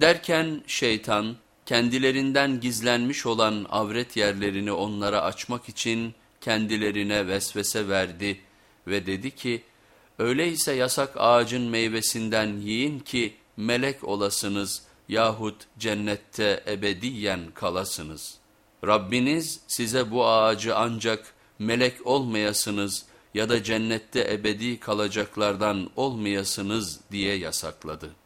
Derken şeytan kendilerinden gizlenmiş olan avret yerlerini onlara açmak için kendilerine vesvese verdi ve dedi ki, öyleyse yasak ağacın meyvesinden yiyin ki melek olasınız yahut cennette ebediyen kalasınız. Rabbiniz size bu ağacı ancak melek olmayasınız ya da cennette ebedi kalacaklardan olmayasınız diye yasakladı.''